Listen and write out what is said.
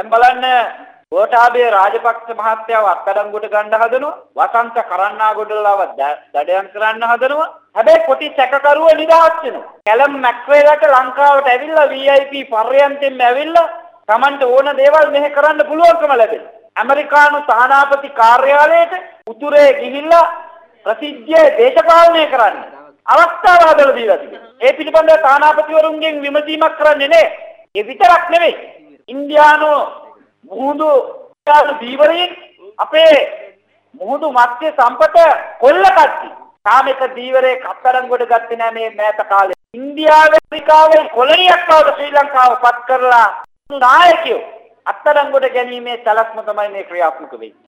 දැන් බලන්න ගෝඨාභය රාජපක්ෂ මහත්තයාව අත්අඩංගුවට ගන්න හදනවා. වසන්ත කරන්නාගොඩලව දඩයන් කරන්න හදනවා. හැබැයි කොටි සැකකරුව නිදහස් වෙනවා. කැලම් මැක්රේලට ලංකාවට ඇවිල්ලා VIP පර්යන්තෙන් ඇවිල්ලා Tamanට ඕන දේවල් මෙහෙ කරන්න පුළුවන්කම ලැබෙනවා. ඇමරිකානු තානාපති කාර්යාලයට උතුරේ ගිහිල්ලා ප්‍රසිද්ධියේ දේශපාලනය කරන්න අවස්ථාව හදලා දීලා තිබෙනවා. ඒ පිළිබඳව තානාපතිවරුන්ගෙන් විමසීමක් කරන්නේ නැහැ. ඒ විතරක් නෙවෙයි. ඉන්දියානු මුහුදු දීවරයෙන් අපේ මුහුදු මත්ස්‍ය සම්පත කොල්ල කට්ටි. තාම එක දීවරේ කතරංගොඩ ගත්තේ නැහැ මේ මෑත කාලේ. ඉන්දියාවේ ඇමරිකාවේ කොලනියක් බවට ශ්‍රී ලංකාව පත් කරලා නායකයෝ අත්අඩංගුවට ගැනීමේ සැලැස්ම තමයි මේ ක්‍රියාත්මක වෙන්නේ.